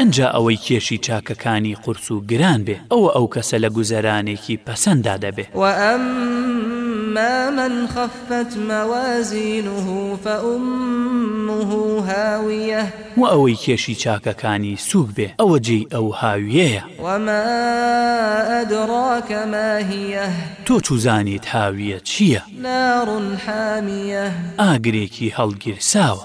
ئنجا ئەوەی کێشی چاکەکانی قورس و گران بێ ئەوە ئەو کەسە لە گوزەرانێکی پەسەندا دەبێ. وەئەمما من خەفەت مەوازینه فەئومه هاویە. وە ئەوەی کێشی چاکەکانی سوک بێ ئەوە جێی ئەو هاویەیە. وەما ئەدڕاک ما هیە. تۆ چوزانیت هاویە چیە؟ نار حامیە. ئاگرێکی هەڵگیرساوە.